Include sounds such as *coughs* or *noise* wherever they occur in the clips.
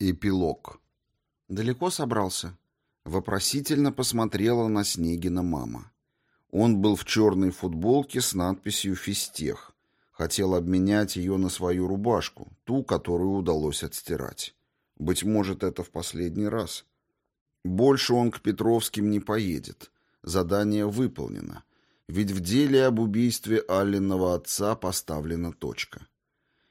Эпилог. «Далеко собрался?» Вопросительно посмотрела на Снегина мама. Он был в черной футболке с надписью «Фистех». Хотел обменять ее на свою рубашку, ту, которую удалось отстирать. Быть может, это в последний раз. Больше он к Петровским не поедет. Задание выполнено. Ведь в деле об убийстве Алленного отца поставлена точка.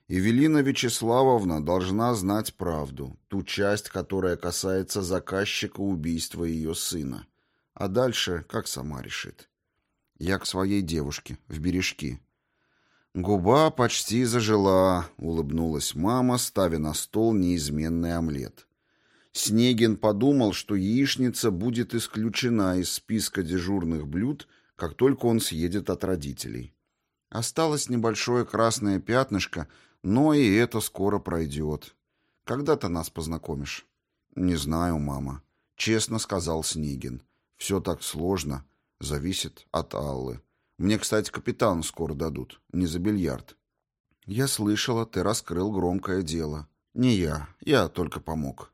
Евелина Вячеславовна должна знать правду, ту часть, которая касается заказчика убийства ее сына. А дальше как сама решит. Я к своей девушке, в бережки. Губа почти зажила, улыбнулась мама, ставя на стол неизменный омлет. Снегин подумал, что яичница будет исключена из списка дежурных блюд, как только он съедет от родителей. Осталось небольшое красное пятнышко — но и это скоро пройдет. Когда ты нас познакомишь? Не знаю, мама. Честно сказал Снегин. Все так сложно. Зависит от Аллы. Мне, кстати, капитан скоро дадут. Не за бильярд. Я слышала, ты раскрыл громкое дело. Не я. Я только помог.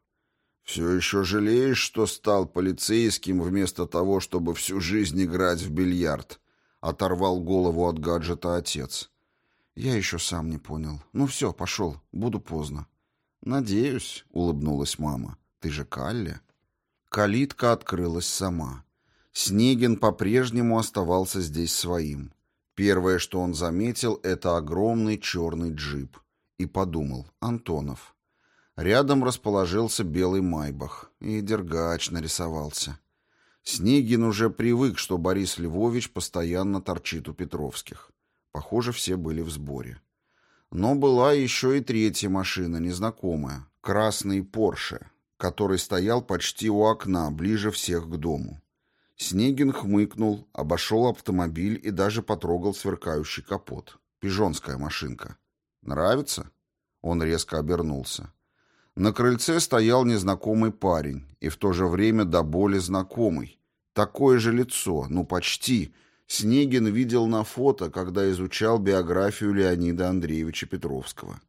Все еще жалеешь, что стал полицейским вместо того, чтобы всю жизнь играть в бильярд? Оторвал голову от гаджета отец. Я еще сам не понял. Ну все, пошел, буду поздно. Надеюсь, улыбнулась мама. Ты же Калли. Калитка открылась сама. Снегин по-прежнему оставался здесь своим. Первое, что он заметил, это огромный черный джип. И подумал, Антонов. Рядом расположился белый майбах. И Дергач нарисовался. Снегин уже привык, что Борис Львович постоянно торчит у Петровских. Похоже, все были в сборе. Но была еще и третья машина, незнакомая. Красный Порше, который стоял почти у окна, ближе всех к дому. Снегин хмыкнул, обошел автомобиль и даже потрогал сверкающий капот. Пижонская машинка. «Нравится?» Он резко обернулся. На крыльце стоял незнакомый парень, и в то же время до боли знакомый. Такое же лицо, ну почти, Снегин видел на фото, когда изучал биографию Леонида Андреевича Петровского.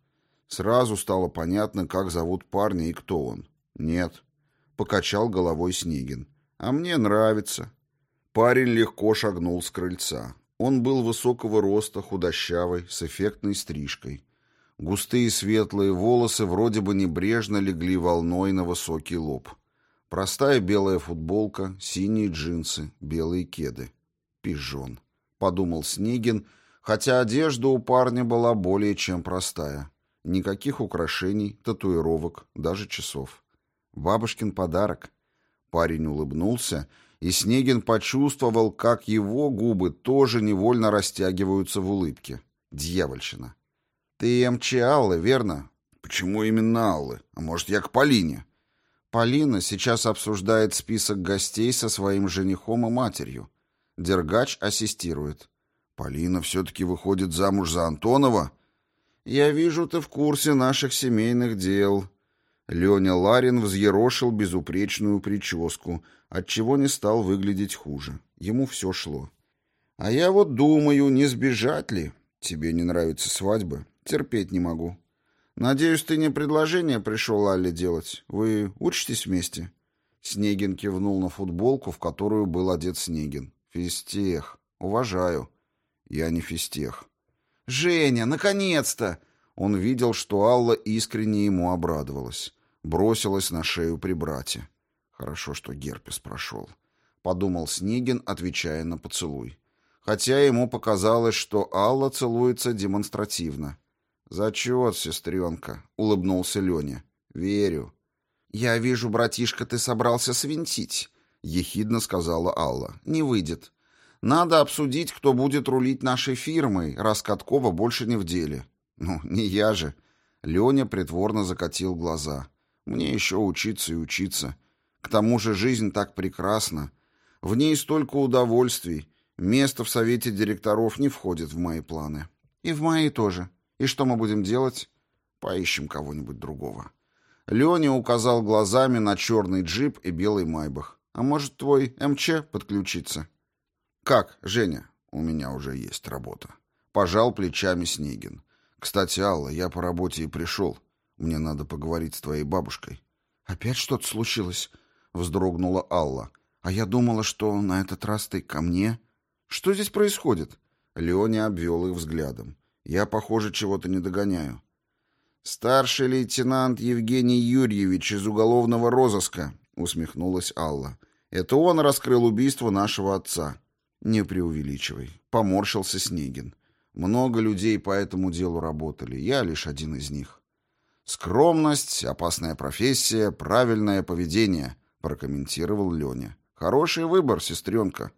Сразу стало понятно, как зовут парня и кто он. «Нет», — покачал головой Снегин. «А мне нравится». Парень легко шагнул с крыльца. Он был высокого роста, худощавый, с эффектной стрижкой. Густые светлые волосы вроде бы небрежно легли волной на высокий лоб. Простая белая футболка, синие джинсы, белые кеды. «Пижон», — подумал Снегин, хотя одежда у парня была более чем простая. Никаких украшений, татуировок, даже часов. Бабушкин подарок. Парень улыбнулся, и Снегин почувствовал, как его губы тоже невольно растягиваются в улыбке. Дьявольщина. «Ты МЧ Аллы, верно?» «Почему именно Аллы? А может, я к Полине?» Полина сейчас обсуждает список гостей со своим женихом и матерью. Дергач ассистирует. «Полина все-таки выходит замуж за Антонова?» «Я вижу, ты в курсе наших семейных дел». Леня Ларин взъерошил безупречную прическу, отчего не стал выглядеть хуже. Ему все шло. «А я вот думаю, не сбежать ли? Тебе не нравятся свадьбы? Терпеть не могу. Надеюсь, ты не предложение пришел Алле делать. Вы учитесь вместе?» Снегин кивнул на футболку, в которую был одет Снегин. Фистех. Уважаю. Я не фистех. Женя, наконец-то! Он видел, что Алла искренне ему обрадовалась. Бросилась на шею при брате. Хорошо, что герпес прошел. Подумал Снегин, отвечая на поцелуй. Хотя ему показалось, что Алла целуется демонстративно. «Зачет, сестренка», — улыбнулся Леня. «Верю». «Я вижу, братишка, ты собрался свинтить ехидно сказала Алла. Не выйдет. Надо обсудить, кто будет рулить нашей фирмой, раз Каткова больше не в деле. Ну, не я же. Леня притворно закатил глаза. Мне еще учиться и учиться. К тому же жизнь так прекрасна. В ней столько удовольствий. Место в совете директоров не входит в мои планы. И в мои тоже. И что мы будем делать? Поищем кого-нибудь другого. Леня указал глазами на черный джип и белый майбах. А может, твой МЧ подключиться? Как, Женя? У меня уже есть работа. Пожал плечами Снегин. Кстати, Алла, я по работе и пришел. Мне надо поговорить с твоей бабушкой». «Опять что-то случилось?» — вздрогнула Алла. «А я думала, что на этот раз ты ко мне...» «Что здесь происходит?» Леня обвел их взглядом. «Я, похоже, чего-то не догоняю». «Старший лейтенант Евгений Юрьевич из уголовного розыска», — усмехнулась Алла. «Это он раскрыл убийство нашего отца». «Не преувеличивай», — поморщился Снегин. «Много людей по этому делу работали, я лишь один из них». «Скромность, опасная профессия, правильное поведение», — прокомментировал Леня. «Хороший выбор, сестренка».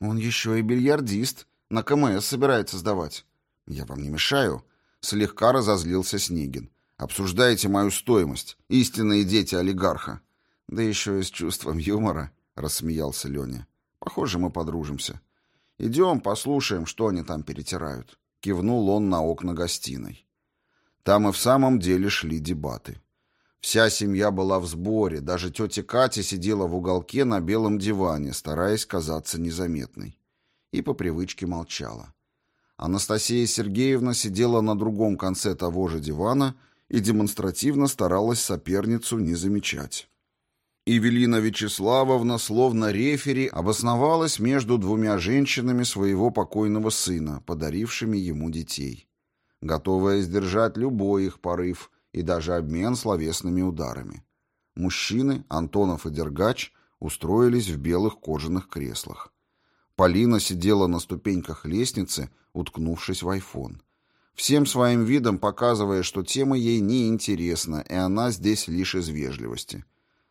«Он еще и бильярдист. На КМС собирается сдавать». «Я вам не мешаю?» — слегка разозлился Снегин. «Обсуждаете мою стоимость. Истинные дети олигарха». «Да еще и с чувством юмора», — рассмеялся Леня. «Похоже, мы подружимся. Идем, послушаем, что они там перетирают». Кивнул он на окна гостиной. Там и в самом деле шли дебаты. Вся семья была в сборе, даже тетя Катя сидела в уголке на белом диване, стараясь казаться незаметной. И по привычке молчала. Анастасия Сергеевна сидела на другом конце того же дивана и демонстративно старалась соперницу не замечать. Евелина Вячеславовна, словно рефери, обосновалась между двумя женщинами своего покойного сына, подарившими ему детей готовая сдержать любой их порыв и даже обмен словесными ударами. Мужчины, Антонов и Дергач, устроились в белых кожаных креслах. Полина сидела на ступеньках лестницы, уткнувшись в айфон. Всем своим видом показывая, что тема ей не интересна, и она здесь лишь из вежливости.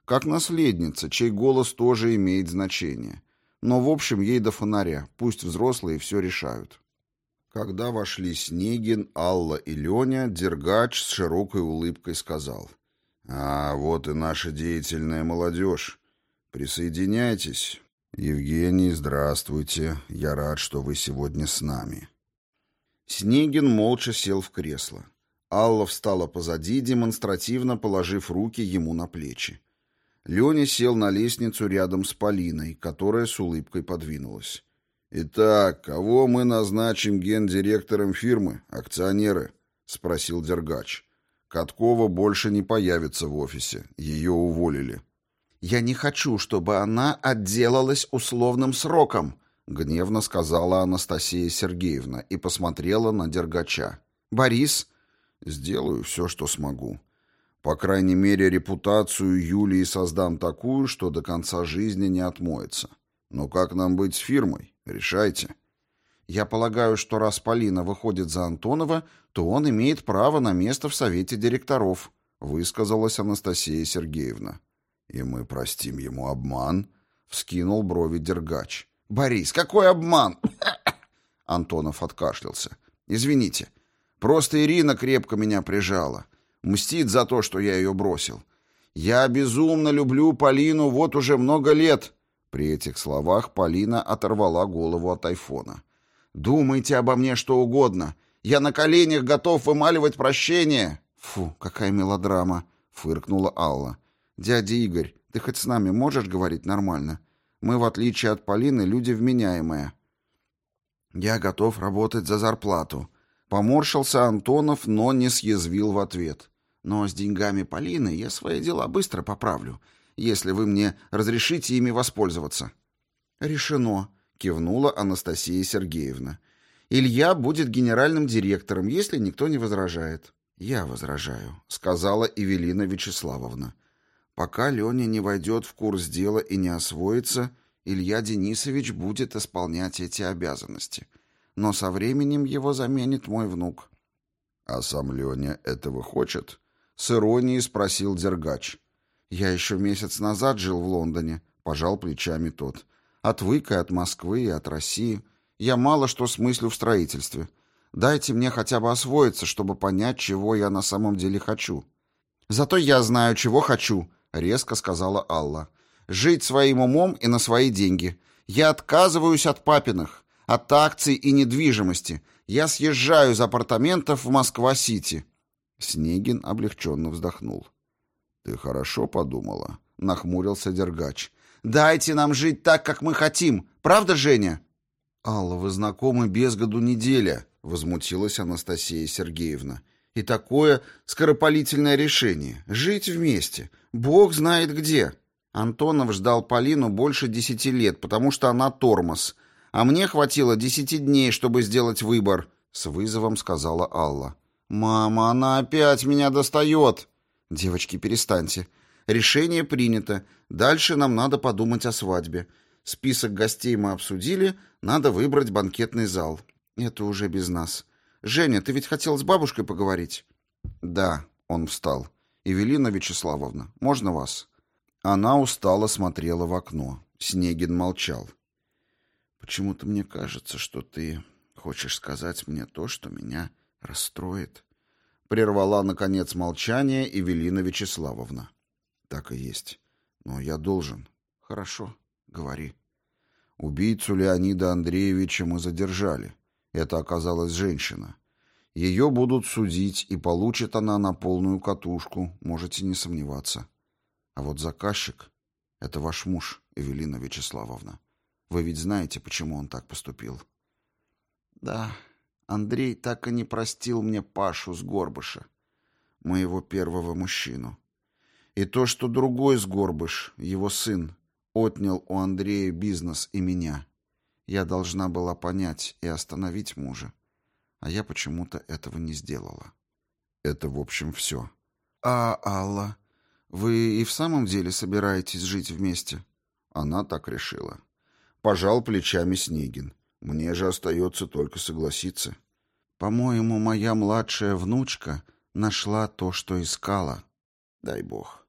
Как наследница, чей голос тоже имеет значение. Но в общем ей до фонаря, пусть взрослые все решают. Когда вошли Снегин, Алла и Леня, Дергач с широкой улыбкой сказал. «А вот и наша деятельная молодежь. Присоединяйтесь. Евгений, здравствуйте. Я рад, что вы сегодня с нами». Снегин молча сел в кресло. Алла встала позади, демонстративно положив руки ему на плечи. Леня сел на лестницу рядом с Полиной, которая с улыбкой подвинулась. «Итак, кого мы назначим гендиректором фирмы, акционеры?» — спросил Дергач. «Каткова больше не появится в офисе. Ее уволили». «Я не хочу, чтобы она отделалась условным сроком», — гневно сказала Анастасия Сергеевна и посмотрела на Дергача. «Борис?» «Сделаю все, что смогу. По крайней мере, репутацию Юлии создам такую, что до конца жизни не отмоется. Но как нам быть с фирмой? Решайте. Я полагаю, что раз Полина выходит за Антонова, то он имеет право на место в совете директоров, высказалась Анастасия Сергеевна. И мы простим ему обман, вскинул брови Дергач. Борис, какой обман? *coughs* Антонов откашлялся. Извините. Просто Ирина крепко меня прижала. Мстит за то, что я ее бросил. Я безумно люблю Полину вот уже много лет. При этих словах Полина оторвала голову от айфона. «Думайте обо мне что угодно. Я на коленях готов вымаливать прощение». «Фу, какая мелодрама!» — фыркнула Алла. «Дядя Игорь, ты хоть с нами можешь говорить нормально? Мы, в отличие от Полины, люди вменяемые». «Я готов работать за зарплату». Поморщился Антонов, но не съязвил в ответ. «Но с деньгами Полины я свои дела быстро поправлю если вы мне разрешите ими воспользоваться». «Решено», — кивнула Анастасия Сергеевна. «Илья будет генеральным директором, если никто не возражает». «Я возражаю», — сказала Эвелина Вячеславовна. «Пока Леня не войдет в курс дела и не освоится, Илья Денисович будет исполнять эти обязанности. Но со временем его заменит мой внук». «А сам Леня этого хочет?» — с иронией спросил Дергач. «Я еще месяц назад жил в Лондоне», — пожал плечами тот. «Отвык и от Москвы, и от России. Я мало что смыслю в строительстве. Дайте мне хотя бы освоиться, чтобы понять, чего я на самом деле хочу». «Зато я знаю, чего хочу», — резко сказала Алла. «Жить своим умом и на свои деньги. Я отказываюсь от папиных, от акций и недвижимости. Я съезжаю из апартаментов в Москва-Сити». Снегин облегченно вздохнул. «Ты хорошо подумала?» — нахмурился Дергач. «Дайте нам жить так, как мы хотим. Правда, Женя?» «Алла, вы знакомы без году неделя», — возмутилась Анастасия Сергеевна. И такое скоропалительное решение — жить вместе. Бог знает где. Антонов ждал Полину больше десяти лет, потому что она тормоз. А мне хватило десяти дней, чтобы сделать выбор, — с вызовом сказала Алла. «Мама, она опять меня достает!» «Девочки, перестаньте. Решение принято. Дальше нам надо подумать о свадьбе. Список гостей мы обсудили, надо выбрать банкетный зал. Это уже без нас. Женя, ты ведь хотел с бабушкой поговорить? Да, он встал. Евелина Вячеславовна, можно вас? Она устало смотрела в окно. Снегин молчал. Почему-то мне кажется, что ты хочешь сказать мне то, что меня расстроит. Прервала, наконец, молчание Евелина Вячеславовна. Так и есть. Но я должен. Хорошо. Говори. Убийцу Леонида Андреевича мы задержали. Это оказалась женщина. Ее будут судить, и получит она на полную катушку, можете не сомневаться. А вот заказчик — это ваш муж, Эвелина Вячеславовна. Вы ведь знаете, почему он так поступил? Да, Андрей так и не простил мне Пашу с Горбыша, моего первого мужчину. И то, что другой с Горбыш, его сын, отнял у Андрея бизнес и меня. Я должна была понять и остановить мужа. А я почему-то этого не сделала. Это, в общем, все. А Алла, вы и в самом деле собираетесь жить вместе? Она так решила. Пожал плечами Снегин. Мне же остается только согласиться. По-моему, моя младшая внучка нашла то, что искала. Дай бог.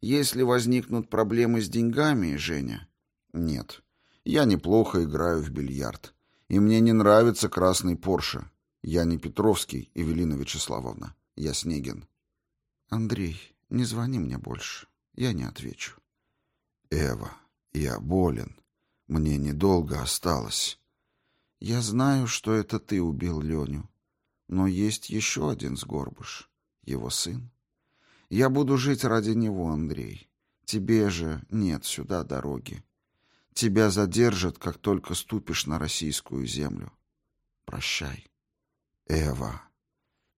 Если возникнут проблемы с деньгами, Женя... Нет. Я неплохо играю в бильярд. И мне не нравится красный Порше. Я не Петровский, Эвелина Вячеславовна. Я Снегин. Андрей, не звони мне больше. Я не отвечу. Эва, я болен. Мне недолго осталось. Я знаю, что это ты убил Леню. Но есть еще один сгорбыш. Его сын. Я буду жить ради него, Андрей. Тебе же нет сюда дороги. Тебя задержат, как только ступишь на российскую землю. Прощай. Эва.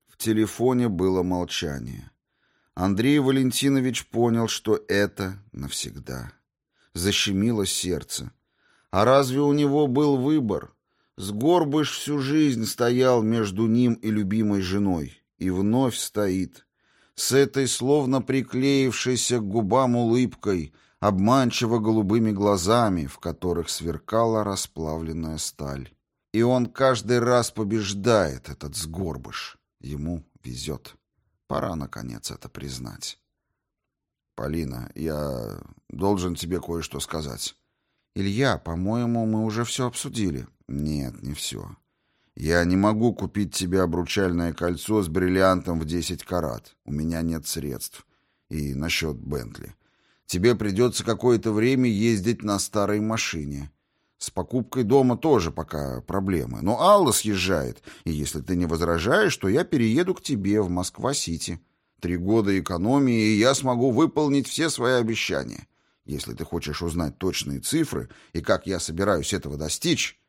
В телефоне было молчание. Андрей Валентинович понял, что это навсегда. Защемило сердце. А разве у него был выбор? Сгорбыш всю жизнь стоял между ним и любимой женой. И вновь стоит с этой словно приклеившейся к губам улыбкой, обманчиво голубыми глазами, в которых сверкала расплавленная сталь. И он каждый раз побеждает этот сгорбыш. Ему везет. Пора, наконец, это признать. «Полина, я должен тебе кое-что сказать». «Илья, по-моему, мы уже все обсудили». «Нет, не все. «Я не могу купить тебе обручальное кольцо с бриллиантом в 10 карат. У меня нет средств. И насчет Бентли. Тебе придется какое-то время ездить на старой машине. С покупкой дома тоже пока проблемы. Но Алла съезжает, и если ты не возражаешь, то я перееду к тебе в Москва-Сити. Три года экономии, и я смогу выполнить все свои обещания. Если ты хочешь узнать точные цифры и как я собираюсь этого достичь...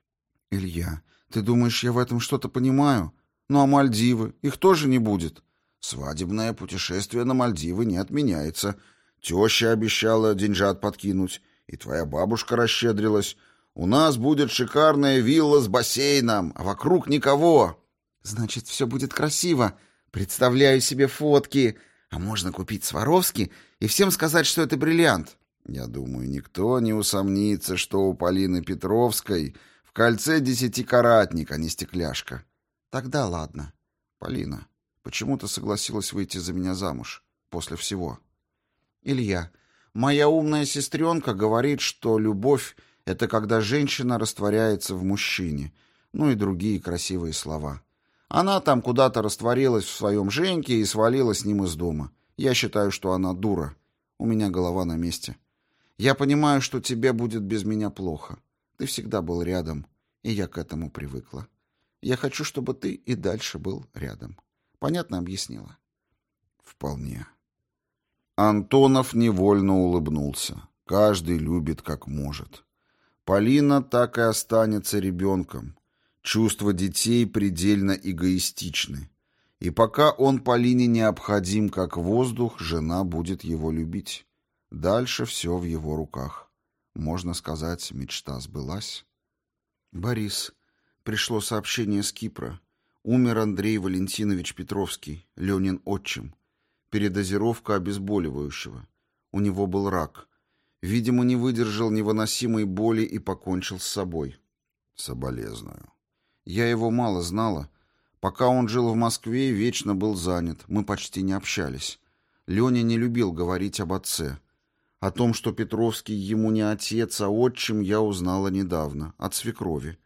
Илья, ты думаешь, я в этом что-то понимаю? Ну а Мальдивы? Их тоже не будет. Свадебное путешествие на Мальдивы не отменяется. Теща обещала деньжат подкинуть, и твоя бабушка расщедрилась. У нас будет шикарная вилла с бассейном, а вокруг никого. Значит, все будет красиво. Представляю себе фотки. А можно купить Сваровски и всем сказать, что это бриллиант. Я думаю, никто не усомнится, что у Полины Петровской кольце десятикаратник, а не стекляшка. Тогда ладно. Полина, почему ты согласилась выйти за меня замуж после всего? Илья, моя умная сестренка говорит, что любовь — это когда женщина растворяется в мужчине. Ну и другие красивые слова. Она там куда-то растворилась в своем Женьке и свалила с ним из дома. Я считаю, что она дура. У меня голова на месте. Я понимаю, что тебе будет без меня плохо. Ты всегда был рядом, и я к этому привыкла. Я хочу, чтобы ты и дальше был рядом. Понятно объяснила? Вполне. Антонов невольно улыбнулся. Каждый любит как может. Полина так и останется ребенком. Чувства детей предельно эгоистичны. И пока он Полине необходим как воздух, жена будет его любить. Дальше все в его руках. Можно сказать, мечта сбылась. Борис. Пришло сообщение с Кипра. Умер Андрей Валентинович Петровский, Ленин отчим. Передозировка обезболивающего. У него был рак. Видимо, не выдержал невыносимой боли и покончил с собой. Соболезную. Я его мало знала. Пока он жил в Москве, вечно был занят. Мы почти не общались. Леня не любил говорить об отце. О том, что Петровский ему не отец, а отчим, я узнала недавно, от свекрови.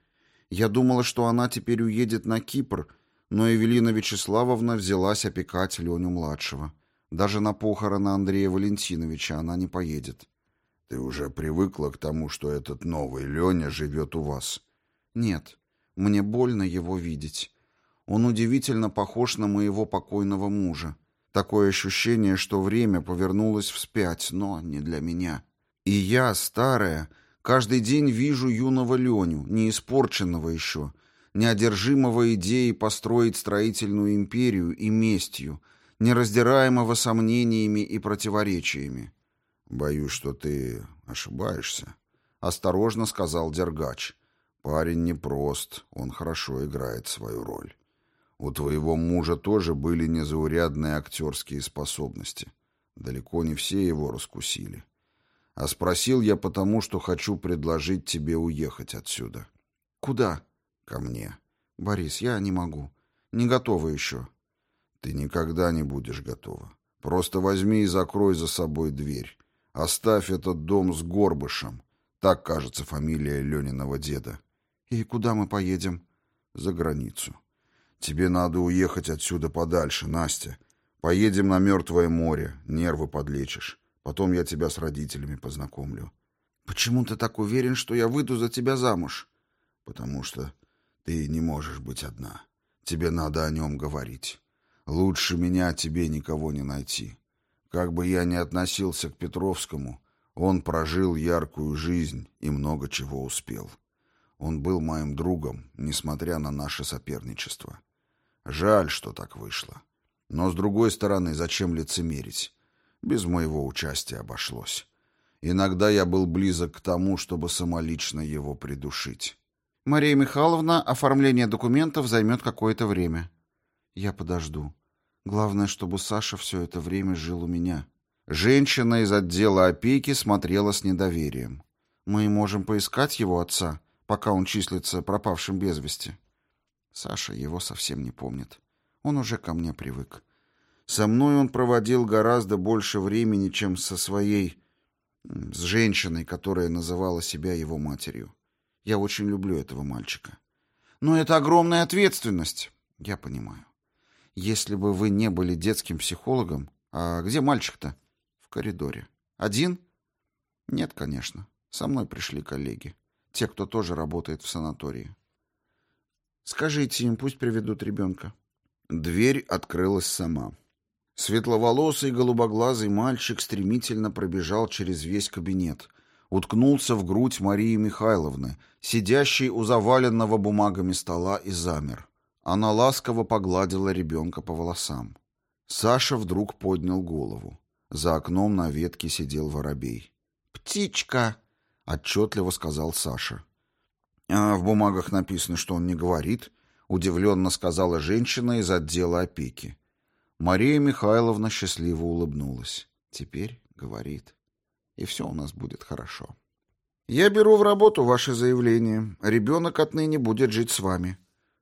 Я думала, что она теперь уедет на Кипр, но Эвелина Вячеславовна взялась опекать Леню-младшего. Даже на похороны Андрея Валентиновича она не поедет. Ты уже привыкла к тому, что этот новый Леня живет у вас? Нет, мне больно его видеть. Он удивительно похож на моего покойного мужа. Такое ощущение, что время повернулось вспять, но не для меня. И я, старая, каждый день вижу юного Леню, не испорченного еще, неодержимого идеей построить строительную империю и местью, нераздираемого сомнениями и противоречиями. «Боюсь, что ты ошибаешься», — осторожно сказал Дергач. «Парень непрост, он хорошо играет свою роль». У твоего мужа тоже были незаурядные актерские способности. Далеко не все его раскусили. А спросил я потому, что хочу предложить тебе уехать отсюда. Куда? Ко мне. Борис, я не могу. Не готова еще. Ты никогда не будешь готова. Просто возьми и закрой за собой дверь. Оставь этот дом с Горбышем. Так, кажется, фамилия Лениного деда. И куда мы поедем? За границу. «Тебе надо уехать отсюда подальше, Настя. Поедем на Мертвое море, нервы подлечишь. Потом я тебя с родителями познакомлю». «Почему ты так уверен, что я выйду за тебя замуж?» «Потому что ты не можешь быть одна. Тебе надо о нем говорить. Лучше меня тебе никого не найти. Как бы я ни относился к Петровскому, он прожил яркую жизнь и много чего успел. Он был моим другом, несмотря на наше соперничество. Жаль, что так вышло. Но, с другой стороны, зачем лицемерить? Без моего участия обошлось. Иногда я был близок к тому, чтобы самолично его придушить. Мария Михайловна, оформление документов займет какое-то время. Я подожду. Главное, чтобы Саша все это время жил у меня. Женщина из отдела опеки смотрела с недоверием. Мы можем поискать его отца, пока он числится пропавшим без вести. Саша его совсем не помнит. Он уже ко мне привык. Со мной он проводил гораздо больше времени, чем со своей... с женщиной, которая называла себя его матерью. Я очень люблю этого мальчика. Но это огромная ответственность. Я понимаю. Если бы вы не были детским психологом... А где мальчик-то? В коридоре. Один? Нет, конечно. Со мной пришли коллеги. Те, кто тоже работает в санатории. Скажите им, пусть приведут ребенка». Дверь открылась сама. Светловолосый голубоглазый мальчик стремительно пробежал через весь кабинет, уткнулся в грудь Марии Михайловны, сидящей у заваленного бумагами стола, и замер. Она ласково погладила ребенка по волосам. Саша вдруг поднял голову. За окном на ветке сидел воробей. «Птичка!» — отчетливо сказал Саша. А в бумагах написано, что он не говорит, удивленно сказала женщина из отдела опеки. Мария Михайловна счастливо улыбнулась. Теперь говорит. И все у нас будет хорошо. Я беру в работу ваше заявление. Ребенок отныне будет жить с вами.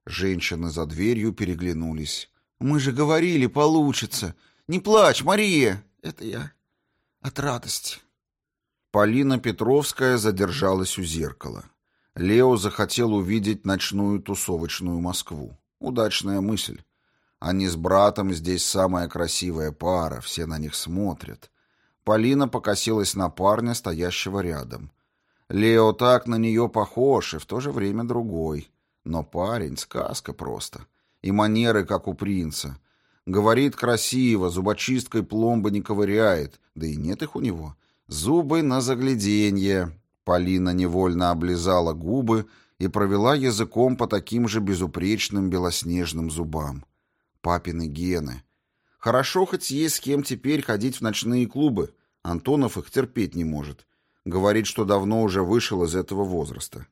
Женщины за дверью переглянулись. Мы же говорили, получится. Не плачь, Мария. Это я от радости. Полина Петровская задержалась у зеркала. Лео захотел увидеть ночную тусовочную Москву. Удачная мысль. Они с братом здесь самая красивая пара, все на них смотрят. Полина покосилась на парня, стоящего рядом. Лео так на нее похож и в то же время другой. Но парень — сказка просто. И манеры, как у принца. Говорит красиво, зубочисткой пломбы не ковыряет, да и нет их у него. Зубы на загляденье, Полина невольно облизала губы и провела языком по таким же безупречным белоснежным зубам. Папины гены. Хорошо хоть есть с кем теперь ходить в ночные клубы. Антонов их терпеть не может. Говорит, что давно уже вышел из этого возраста.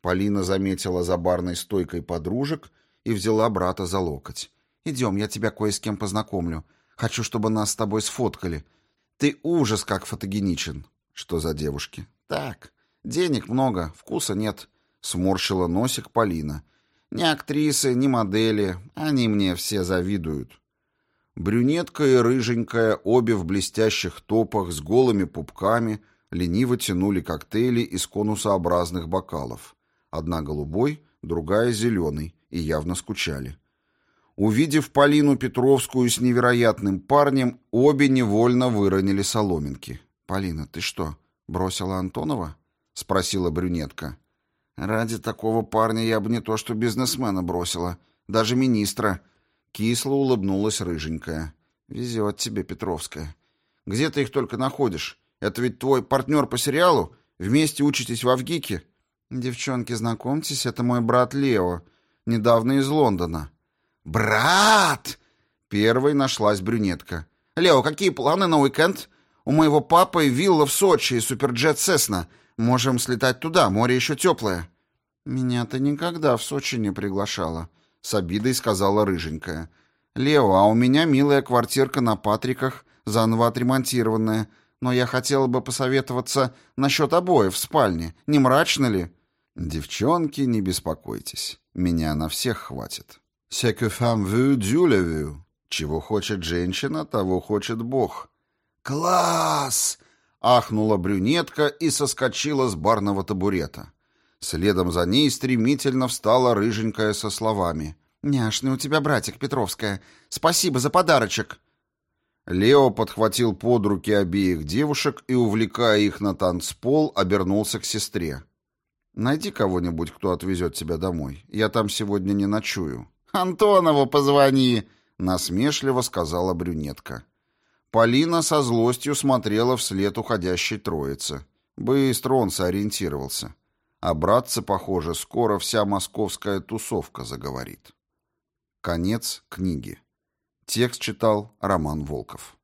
Полина заметила за барной стойкой подружек и взяла брата за локоть. «Идем, я тебя кое с кем познакомлю. Хочу, чтобы нас с тобой сфоткали. Ты ужас как фотогеничен». «Что за девушки?» «Так, денег много, вкуса нет», — сморщила носик Полина. «Ни актрисы, ни модели, они мне все завидуют». Брюнетка и рыженькая, обе в блестящих топах с голыми пупками, лениво тянули коктейли из конусообразных бокалов. Одна голубой, другая зеленый, и явно скучали. Увидев Полину Петровскую с невероятным парнем, обе невольно выронили соломинки. «Полина, ты что, бросила Антонова?» — спросила брюнетка. «Ради такого парня я бы не то что бизнесмена бросила, даже министра». Кисло улыбнулась рыженькая. «Везет тебе, Петровская. Где ты их только находишь? Это ведь твой партнер по сериалу? Вместе учитесь в Авгике?» «Девчонки, знакомьтесь, это мой брат Лео, недавно из Лондона». «Брат!» Первой нашлась брюнетка. «Лео, какие планы на уикенд? У моего папы вилла в Сочи и суперджет Сесна. Можем слетать туда, море еще теплое». «Меня ты никогда в Сочи не приглашала», — с обидой сказала рыженькая. «Лео, а у меня милая квартирка на Патриках, заново отремонтированная, но я хотела бы посоветоваться насчет обоев в спальне. Не мрачно ли?» «Девчонки, не беспокойтесь. Меня на всех хватит. C'est que femme veut. Чего хочет женщина, того хочет Бог». «Класс!» — ахнула брюнетка и соскочила с барного табурета. Следом за ней стремительно встала рыженькая со словами. «Няшный у тебя братик, Петровская. Спасибо за подарочек». Лео подхватил под руки обеих девушек и, увлекая их на танцпол, обернулся к сестре. Найди кого-нибудь, кто отвезет тебя домой. Я там сегодня не ночую». «Антонову позвони!» — насмешливо сказала брюнетка. Полина со злостью смотрела вслед уходящей троицы. Быстро он сориентировался. А братца, похоже, скоро вся московская тусовка заговорит. Конец книги. Текст читал Роман Волков.